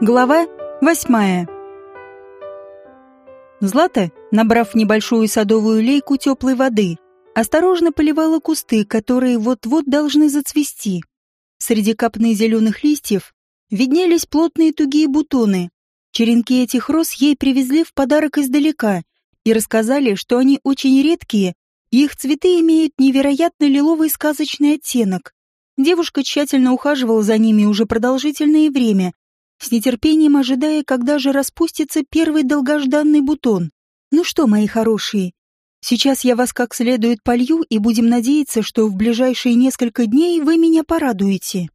Глава восьмая. Злата, набрав небольшую садовую лейку теплой воды, осторожно поливала кусты, которые вот-вот должны зацвести. Среди копны зеленых листьев виднелись плотные тугие бутоны. Черенки этих роз ей привезли в подарок издалека и рассказали, что они очень редкие, и их цветы имеют невероятно лиловый сказочный оттенок. Девушка тщательно ухаживала за ними уже продолжительное время, с нетерпением ожидая, когда же распустится первый долгожданный бутон. Ну что, мои хорошие, сейчас я вас как следует полью и будем надеяться, что в ближайшие несколько дней вы меня порадуете.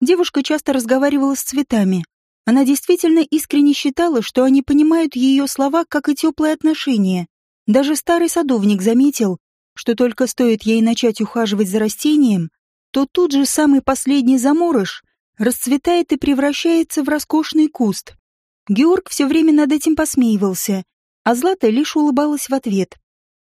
Девушка часто разговаривала с цветами. Она действительно искренне считала, что они понимают ее слова, как и теплые отношения. Даже старый садовник заметил, что только стоит ей начать ухаживать за растением, то тут же самый последний заморыш расцветает и превращается в роскошный куст. Георг все время над этим посмеивался, а Злата лишь улыбалась в ответ.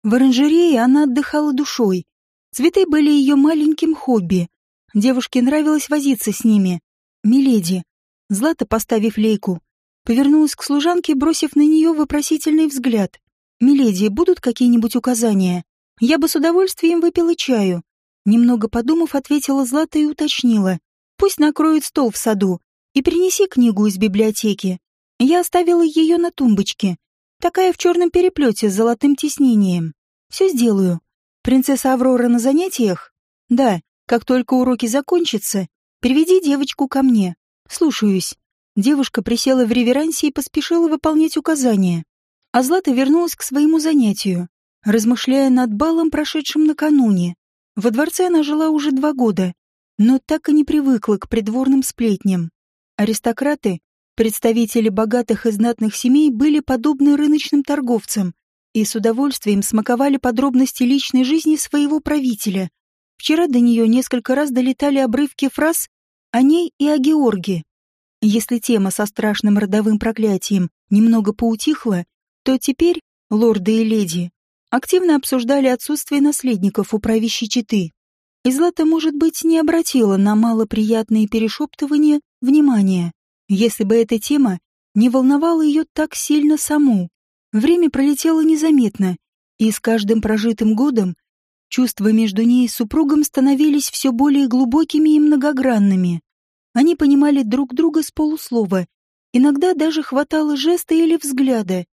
В оранжерее она отдыхала душой. Цветы были ее маленьким хобби. Девушке нравилось возиться с ними. «Миледи». Злата, поставив лейку, повернулась к служанке, бросив на нее вопросительный взгляд. «Миледи, будут какие-нибудь указания? Я бы с удовольствием выпила чаю». Немного подумав, ответила Злата и уточнила. Пусть накроет стол в саду и принеси книгу из библиотеки. Я оставила ее на тумбочке. Такая в черном переплете с золотым тиснением. Все сделаю. Принцесса Аврора на занятиях? Да, как только уроки закончатся, приведи девочку ко мне. Слушаюсь. Девушка присела в реверансе и поспешила выполнять указания. А Злата вернулась к своему занятию, размышляя над балом, прошедшим накануне. Во дворце она жила уже два года, но так и не привыкла к придворным сплетням. Аристократы, представители богатых и знатных семей, были подобны рыночным торговцам и с удовольствием смаковали подробности личной жизни своего правителя. Вчера до нее несколько раз долетали обрывки фраз о ней и о Георге. Если тема со страшным родовым проклятием немного поутихла, то теперь лорды и леди активно обсуждали отсутствие наследников у правящей четы. И Злата, может быть, не обратила на малоприятные перешептывания внимания, если бы эта тема не волновала ее так сильно саму. Время пролетело незаметно, и с каждым прожитым годом чувства между ней и супругом становились все более глубокими и многогранными. Они понимали друг друга с полуслова, иногда даже хватало жеста или взгляда.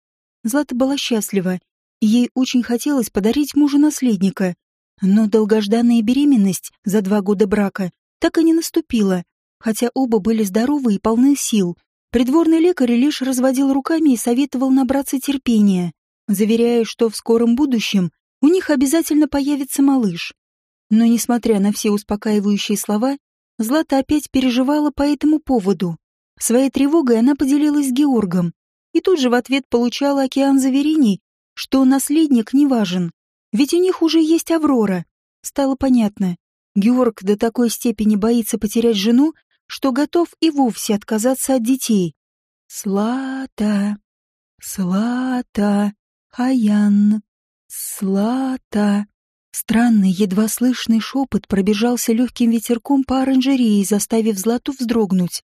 Злата была счастлива, и ей очень хотелось подарить мужу наследника, но долгожданная беременность за два года брака так и не наступила, хотя оба были здоровы и полны сил. Придворный лекарь лишь разводил руками и советовал набраться терпения, заверяя, что в скором будущем у них обязательно появится малыш. Но, несмотря на все успокаивающие слова, Злата опять переживала по этому поводу. Своей тревогой она поделилась с Георгом и тут же в ответ получала океан заверений, что наследник не важен. Ведь у них уже есть Аврора. Стало понятно. Георг до такой степени боится потерять жену, что готов и вовсе отказаться от детей. Слата, Слата, Аян, Слата. Странный, едва слышный шепот пробежался легким ветерком по оранжерее, заставив Злату вздрогнуть.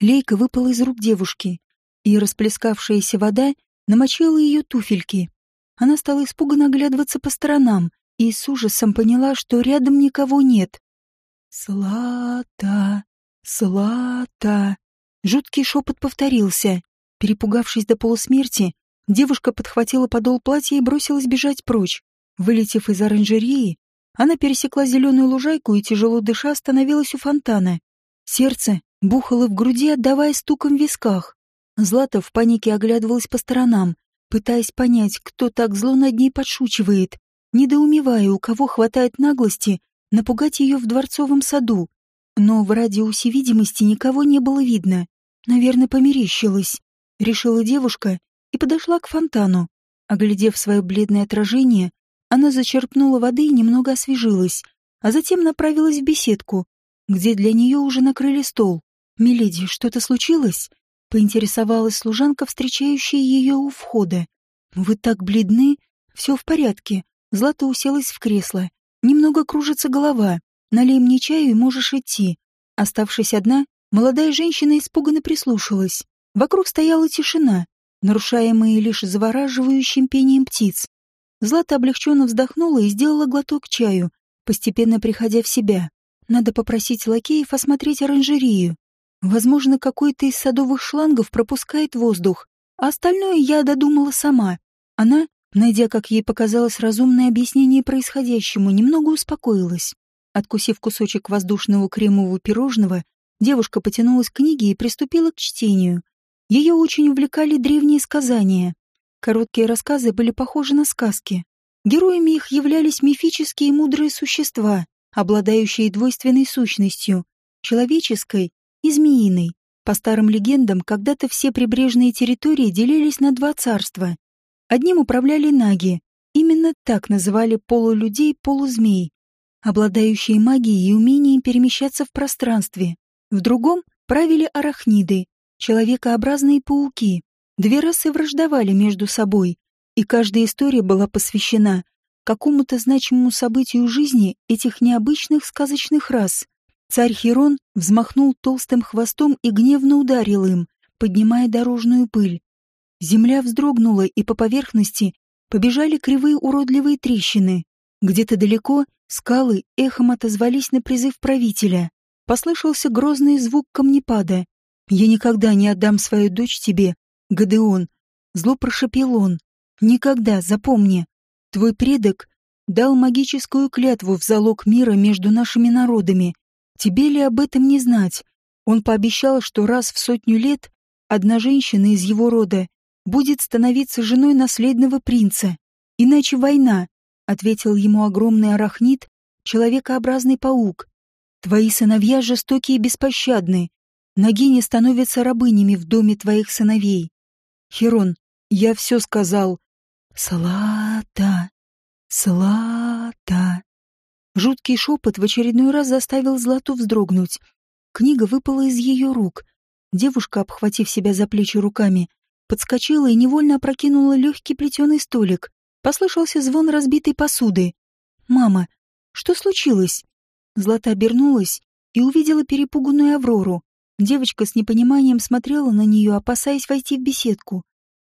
Лейка выпала из рук девушки, и расплескавшаяся вода намочила ее туфельки. Она стала испуганно оглядываться по сторонам и с ужасом поняла, что рядом никого нет. «Слата! Слата!» Жуткий шепот повторился. Перепугавшись до полусмерти, девушка подхватила подол платья и бросилась бежать прочь. Вылетев из оранжереи, она пересекла зеленую лужайку и, тяжело дыша, остановилась у фонтана. Сердце бухало в груди, отдавая стуком в висках. Злата в панике оглядывалась по сторонам, пытаясь понять, кто так зло над ней подшучивает, недоумевая, у кого хватает наглости напугать ее в дворцовом саду. Но в радиусе видимости никого не было видно. Наверное, померещилась. Решила девушка и подошла к фонтану. Оглядев свое бледное отражение, она зачерпнула воды и немного освежилась, а затем направилась в беседку, где для нее уже накрыли стол. «Миледи, что-то случилось?» Поинтересовалась служанка, встречающая ее у входа. «Вы так бледны? Все в порядке». Злата уселась в кресло. Немного кружится голова. Налей мне чаю и можешь идти. Оставшись одна, молодая женщина испуганно прислушалась. Вокруг стояла тишина, нарушаемая лишь завораживающим пением птиц. Злата облегченно вздохнула и сделала глоток чаю, постепенно приходя в себя. Надо попросить лакеев осмотреть оранжерею. Возможно, какой-то из садовых шлангов пропускает воздух, а остальное я додумала сама. Она, найдя, как ей показалось, разумное объяснение происходящему, немного успокоилась. Откусив кусочек воздушного кремового пирожного, девушка потянулась к книге и приступила к чтению. Ее очень увлекали древние сказания. Короткие рассказы были похожи на сказки. Героями их являлись мифические мудрые существа, обладающие двойственной сущностью — человеческой и змеиной. По старым легендам, когда-то все прибрежные территории делились на два царства. Одним управляли наги, именно так называли полулюдей полузмей, обладающие магией и умением перемещаться в пространстве. В другом правили арахниды, человекообразные пауки. Две расы враждовали между собой, и каждая история была посвящена какому-то значимому событию жизни этих необычных сказочных рас. Царь Хирон взмахнул толстым хвостом и гневно ударил им, поднимая дорожную пыль. Земля вздрогнула, и по поверхности побежали кривые уродливые трещины. Где-то далеко скалы эхом отозвались на призыв правителя. Послышался грозный звук камнепада. «Я никогда не отдам свою дочь тебе, Гадеон!» Зло прошепел он. «Никогда, запомни, твой предок дал магическую клятву в залог мира между нашими народами. Тебе ли об этом не знать? Он пообещал, что раз в сотню лет одна женщина из его рода будет становиться женой наследного принца. Иначе война, — ответил ему огромный арахнит, человекообразный паук. Твои сыновья жестокие и беспощадны. Ноги становятся рабынями в доме твоих сыновей. Херон, я все сказал. Салата, салата. Жуткий шепот в очередной раз заставил Злату вздрогнуть. Книга выпала из ее рук. Девушка, обхватив себя за плечи руками, подскочила и невольно опрокинула легкий плетеный столик. Послышался звон разбитой посуды. «Мама, что случилось?» Злата обернулась и увидела перепуганную Аврору. Девочка с непониманием смотрела на нее, опасаясь войти в беседку.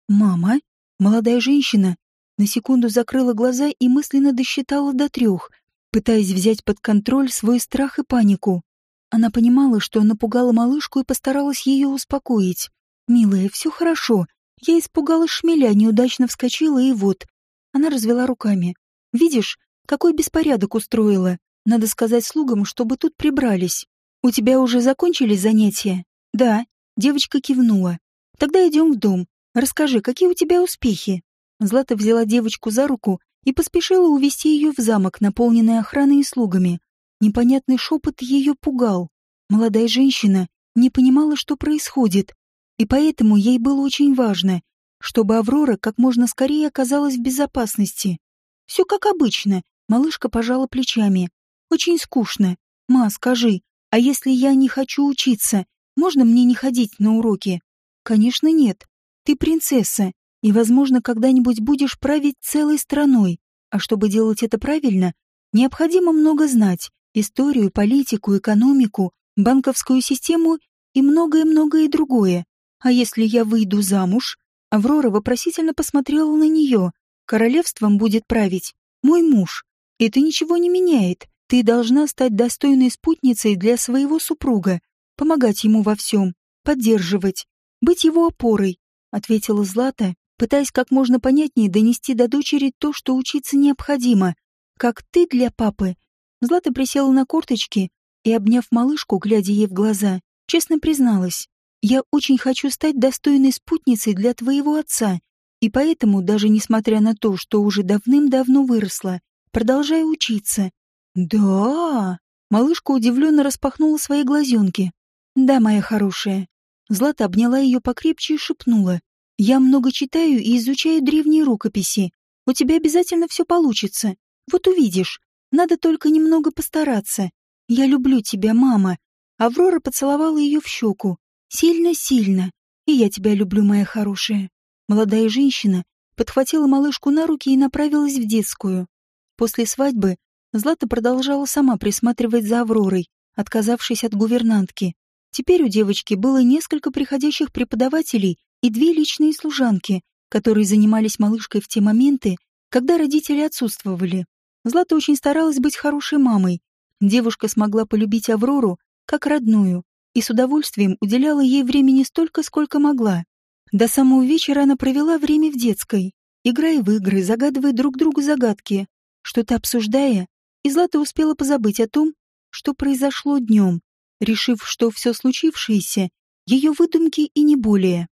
«Мама?» Молодая женщина на секунду закрыла глаза и мысленно досчитала до трех, пытаясь взять под контроль свой страх и панику. Она понимала, что напугала малышку и постаралась ее успокоить. «Милая, все хорошо. Я испугалась шмеля, неудачно вскочила, и вот...» Она развела руками. «Видишь, какой беспорядок устроила. Надо сказать слугам, чтобы тут прибрались. У тебя уже закончились занятия?» «Да», — девочка кивнула. «Тогда идем в дом. Расскажи, какие у тебя успехи?» Злата взяла девочку за руку и поспешила увести ее в замок, наполненный охраной и слугами. Непонятный шепот ее пугал. Молодая женщина не понимала, что происходит, и поэтому ей было очень важно, чтобы Аврора как можно скорее оказалась в безопасности. Все как обычно, малышка пожала плечами. Очень скучно. Ма, скажи, а если я не хочу учиться, можно мне не ходить на уроки? Конечно, нет. Ты принцесса, и, возможно, когда-нибудь будешь править целой страной. А чтобы делать это правильно, необходимо много знать. Историю, политику, экономику, банковскую систему и многое-многое другое. А если я выйду замуж? Аврора вопросительно посмотрела на нее. Королевством будет править мой муж. Это ничего не меняет. Ты должна стать достойной спутницей для своего супруга, помогать ему во всем, поддерживать, быть его опорой, ответила Злата, пытаясь как можно понятнее донести до дочери то, что учиться необходимо. Как ты для папы. Злата присела на корточки и, обняв малышку, глядя ей в глаза, честно призналась. Я очень хочу стать достойной спутницей для твоего отца, и поэтому, даже несмотря на то, что уже давным-давно выросла, продолжаю учиться. Да, малышка удивленно распахнула свои глазенки. Да, моя хорошая. Злата обняла ее покрепче и шепнула. Я много читаю и изучаю древние рукописи. У тебя обязательно все получится. Вот увидишь. Надо только немного постараться. Я люблю тебя, мама. Аврора поцеловала ее в щеку. Сильно-сильно. И я тебя люблю, моя хорошая. Молодая женщина подхватила малышку на руки и направилась в детскую. После свадьбы Злата продолжала сама присматривать за Авророй, отказавшись от гувернантки. Теперь у девочки было несколько приходящих преподавателей и две личные служанки, которые занимались малышкой в те моменты, когда родители отсутствовали. Злата очень старалась быть хорошей мамой. Девушка смогла полюбить Аврору как родную и с удовольствием уделяла ей времени столько, сколько могла. До самого вечера она провела время в детской, играя в игры, загадывая друг другу загадки, что-то обсуждая, и Злата успела позабыть о том, что произошло днем, решив, что все случившееся — ее выдумки и не более.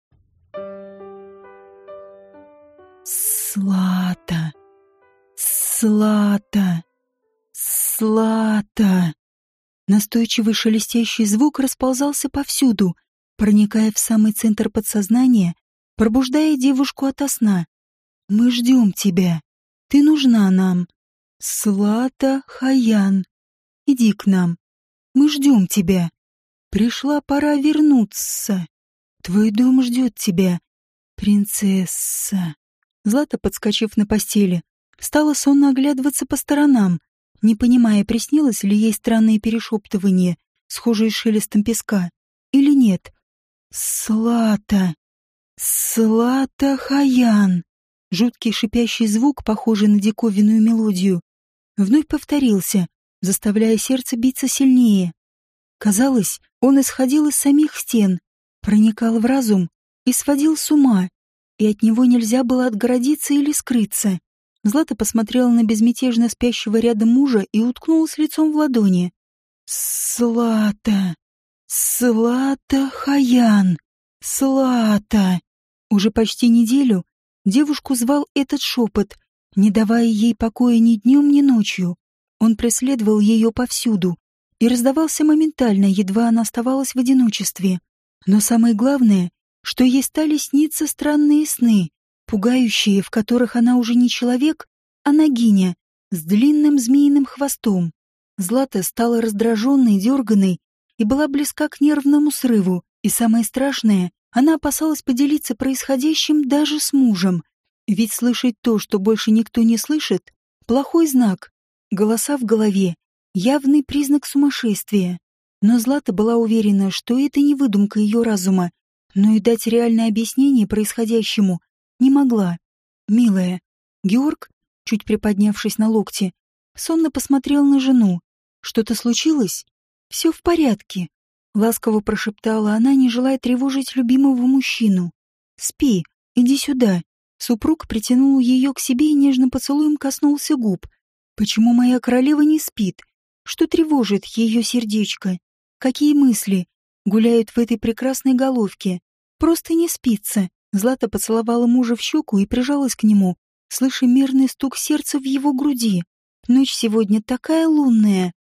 Слата, Слата, Слата. Настойчивый шелестящий звук расползался повсюду, проникая в самый центр подсознания, пробуждая девушку ото сна. «Мы ждем тебя. Ты нужна нам. Слата Хаян. Иди к нам. Мы ждем тебя. Пришла пора вернуться. Твой дом ждет тебя, принцесса». Злата, подскочив на постели, стала сонно оглядываться по сторонам, не понимая, приснилось ли ей странное перешептывание, схожее с шелестом песка, или нет. «Слата! Слата Хаян!» Жуткий шипящий звук, похожий на диковинную мелодию, вновь повторился, заставляя сердце биться сильнее. Казалось, он исходил из самих стен, проникал в разум и сводил с ума, и от него нельзя было отгородиться или скрыться. Злата посмотрела на безмятежно спящего рядом мужа и уткнулась лицом в ладони. «Слата! Слата Хаян! Слата!» Уже почти неделю девушку звал этот шепот, не давая ей покоя ни днем, ни ночью. Он преследовал ее повсюду и раздавался моментально, едва она оставалась в одиночестве. Но самое главное, что ей стали сниться странные сны, пугающие, в которых она уже не человек, а нагиня с длинным змеиным хвостом. Злата стала раздраженной, дерганной и была близка к нервному срыву, и самое страшное, она опасалась поделиться происходящим даже с мужем. Ведь слышать то, что больше никто не слышит, плохой знак. Голоса в голове — явный признак сумасшествия. Но Злата была уверена, что это не выдумка ее разума, но и дать реальное объяснение происходящему не могла. «Милая». Георг, чуть приподнявшись на локте, сонно посмотрел на жену. «Что-то случилось?» «Все в порядке», — ласково прошептала она, не желая тревожить любимого мужчину. «Спи, иди сюда». Супруг притянул ее к себе и нежно поцелуем коснулся губ. «Почему моя королева не спит? Что тревожит ее сердечко? Какие мысли гуляют в этой прекрасной головке? Просто не спится?» Злата поцеловала мужа в щеку и прижалась к нему, слыша мерный стук сердца в его груди. Ночь сегодня такая лунная.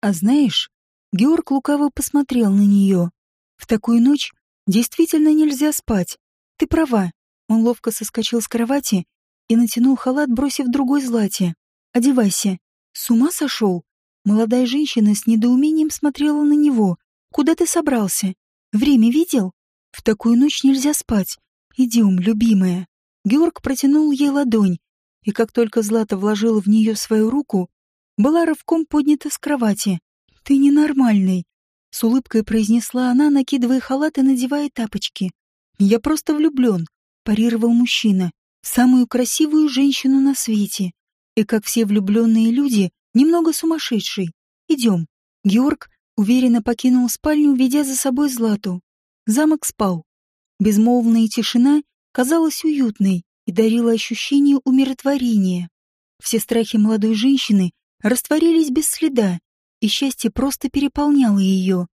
А знаешь, Георг лукаво посмотрел на нее. В такую ночь действительно нельзя спать. Ты права. Он ловко соскочил с кровати и натянул халат, бросив другой Злате. «Одевайся. С ума сошел?» Молодая женщина с недоумением смотрела на него. «Куда ты собрался? Время видел? В такую ночь нельзя спать. «Идем, любимая». Георг протянул ей ладонь, и как только Злата вложила в нее свою руку, была рывком поднята с кровати. «Ты ненормальный», — с улыбкой произнесла она, накидывая халат и надевая тапочки. «Я просто влюблен», — парировал мужчина, — «самую красивую женщину на свете. И, как все влюбленные люди, немного сумасшедший. Идем». Георг уверенно покинул спальню, ведя за собой Злату. Замок спал. Безмолвная тишина казалась уютной и дарила ощущение умиротворения. Все страхи молодой женщины растворились без следа, и счастье просто переполняло ее.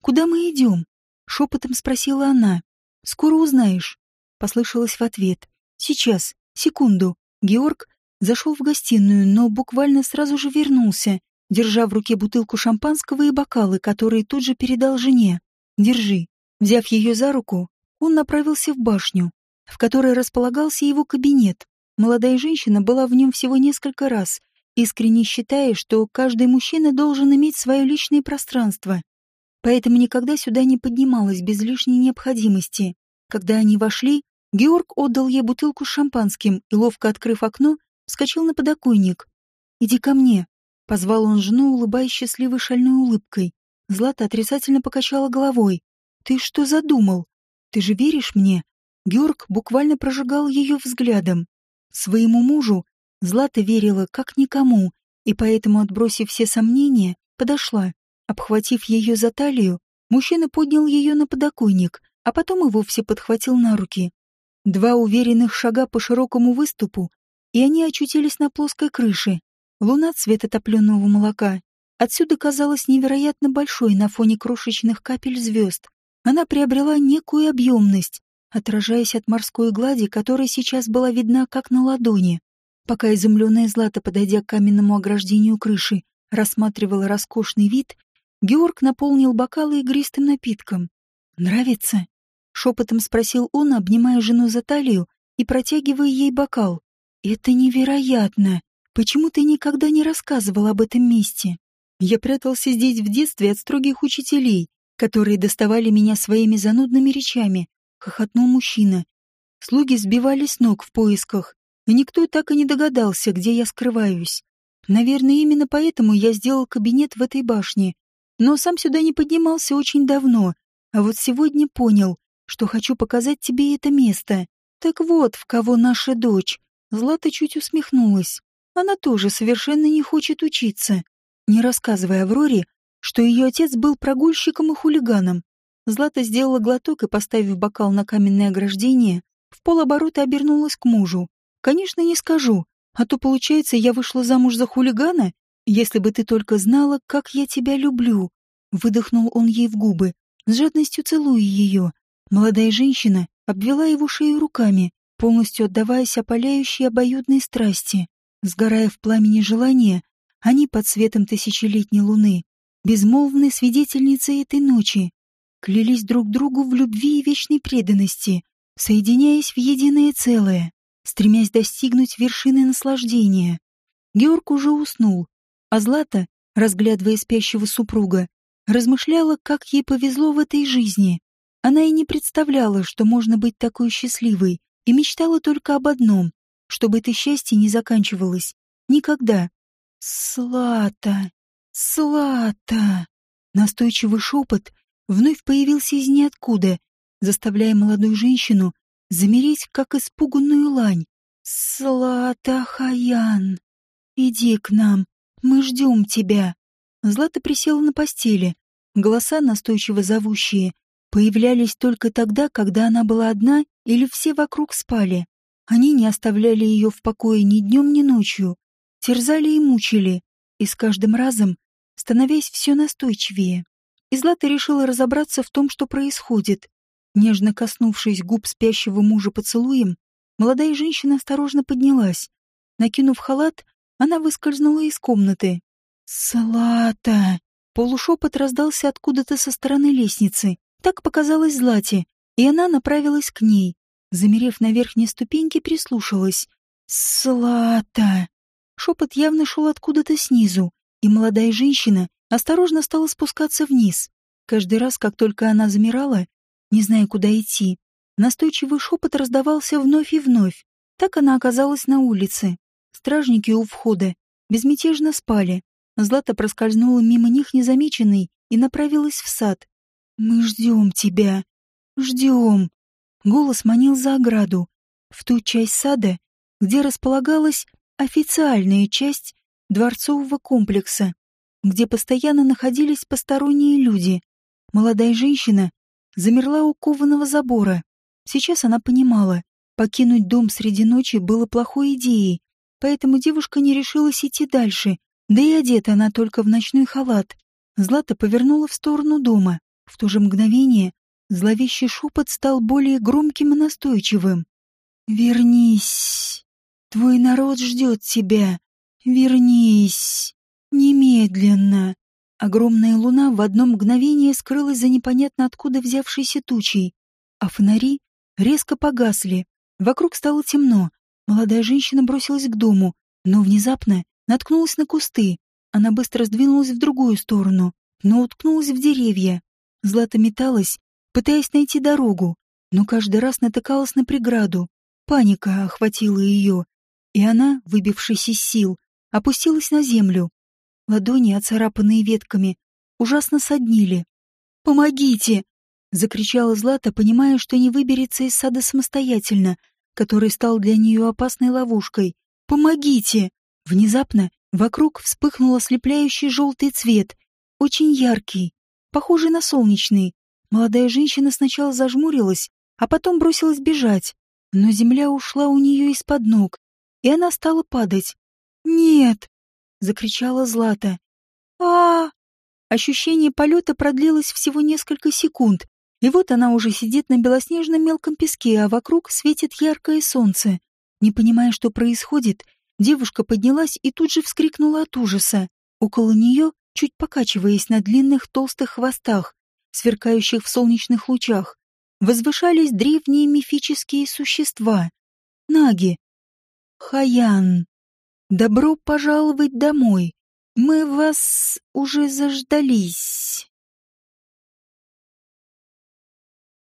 «Куда мы идем?» — шепотом спросила она. «Скоро узнаешь», — послышалось в ответ. «Сейчас, секунду». Георг зашел в гостиную, но буквально сразу же вернулся, держа в руке бутылку шампанского и бокалы, которые тут же передал жене. «Держи». Взяв ее за руку, он направился в башню, в которой располагался его кабинет. Молодая женщина была в нем всего несколько раз, искренне считая, что каждый мужчина должен иметь свое личное пространство. Поэтому никогда сюда не поднималась без лишней необходимости. Когда они вошли, Георг отдал ей бутылку с шампанским и, ловко открыв окно, вскочил на подоконник. «Иди ко мне», — позвал он жену, улыбаясь счастливой шальной улыбкой. Злата отрицательно покачала головой. «Ты что задумал? Ты же веришь мне?» Георг буквально прожигал ее взглядом. Своему мужу Злата верила как никому, и поэтому, отбросив все сомнения, подошла. Обхватив ее за талию, мужчина поднял ее на подоконник, а потом и вовсе подхватил на руки. Два уверенных шага по широкому выступу, и они очутились на плоской крыше. Луна цвета топленого молока отсюда казалась невероятно большой на фоне крошечных капель звезд. Она приобрела некую объемность, отражаясь от морской глади, которая сейчас была видна как на ладони. Пока изумленная Злата, подойдя к каменному ограждению крыши, рассматривала роскошный вид, Георг наполнил бокалы игристым напитком. «Нравится?» — шепотом спросил он, обнимая жену за талию и протягивая ей бокал. «Это невероятно! Почему ты никогда не рассказывал об этом месте?» Я прятался здесь в детстве от строгих учителей, которые доставали меня своими занудными речами, хохотнул мужчина. Слуги сбивались с ног в поисках, и никто так и не догадался, где я скрываюсь. Наверное, именно поэтому я сделал кабинет в этой башне. Но сам сюда не поднимался очень давно, а вот сегодня понял, что хочу показать тебе это место. Так вот, в кого наша дочь. Злата чуть усмехнулась. Она тоже совершенно не хочет учиться. Не рассказывая Авроре, что ее отец был прогульщиком и хулиганом. Злата сделала глоток и, поставив бокал на каменное ограждение, в полоборота обернулась к мужу. «Конечно, не скажу, а то, получается, я вышла замуж за хулигана? Если бы ты только знала, как я тебя люблю!» Выдохнул он ей в губы, с жадностью целуя ее. Молодая женщина обвела его шею руками, полностью отдаваясь опаляющей обоюдной страсти. Сгорая в пламени желания, они под светом тысячелетней луны, безмолвные свидетельницы этой ночи, клялись друг другу в любви и вечной преданности, соединяясь в единое целое, стремясь достигнуть вершины наслаждения. Георг уже уснул, а Злата, разглядывая спящего супруга, размышляла, как ей повезло в этой жизни. Она и не представляла, что можно быть такой счастливой, и мечтала только об одном, чтобы это счастье не заканчивалось. Никогда. «Слата! Слата!» Настойчивый шепот вновь появился из ниоткуда, заставляя молодую женщину замереть, как испуганную лань. «Слата Хаян, иди к нам, мы ждем тебя». Злата присела на постели. Голоса, настойчиво зовущие, появлялись только тогда, когда она была одна или все вокруг спали. Они не оставляли ее в покое ни днем, ни ночью, терзали и мучили, и с каждым разом становясь все настойчивее. И Злата решила разобраться в том, что происходит. Нежно коснувшись губ спящего мужа поцелуем, молодая женщина осторожно поднялась. Накинув халат, она выскользнула из комнаты. «Салата!» Полушепот раздался откуда-то со стороны лестницы. Так показалось Злате, и она направилась к ней. Замерев на верхней ступеньке, прислушалась. «Салата!» Шепот явно шел откуда-то снизу, и молодая женщина осторожно стала спускаться вниз. Каждый раз, как только она замирала, не зная, куда идти, настойчивый шепот раздавался вновь и вновь. Так она оказалась на улице. Стражники у входа безмятежно спали. Злата проскользнула мимо них незамеченной и направилась в сад. «Мы ждем тебя. Ждем». Голос манил за ограду, в ту часть сада, где располагалась официальная часть дворцового комплекса где постоянно находились посторонние люди. Молодая женщина замерла у кованого забора. Сейчас она понимала, покинуть дом среди ночи было плохой идеей, поэтому девушка не решилась идти дальше, да и одета она только в ночной халат. Злата повернула в сторону дома. В то же мгновение зловещий шепот стал более громким и настойчивым. «Вернись! Твой народ ждет тебя! Вернись!» Немедленно. Огромная луна в одно мгновение скрылась за непонятно откуда взявшейся тучей, а фонари резко погасли. Вокруг стало темно. Молодая женщина бросилась к дому, но внезапно наткнулась на кусты. Она быстро сдвинулась в другую сторону, но уткнулась в деревья. Злата металась, пытаясь найти дорогу, но каждый раз натыкалась на преграду. Паника охватила ее, и она, выбившись из сил, опустилась на землю. Ладони, оцарапанные ветками, ужасно соднили. «Помогите!» — закричала Злата, понимая, что не выберется из сада самостоятельно, который стал для нее опасной ловушкой. «Помогите!» Внезапно вокруг вспыхнул ослепляющий желтый цвет, очень яркий, похожий на солнечный. Молодая женщина сначала зажмурилась, а потом бросилась бежать, но земля ушла у нее из-под ног, и она стала падать. «Нет!» — закричала Злата. а, Ощущение полета продлилось всего несколько секунд, и вот она уже сидит на белоснежном мелком песке, а вокруг светит яркое солнце. Не понимая, что происходит, девушка поднялась и тут же вскрикнула от ужаса. Около нее, чуть покачиваясь на длинных толстых хвостах, сверкающих в солнечных лучах, возвышались древние мифические существа. Наги. Хаян. Добро пожаловать домой. Мы вас уже заждались.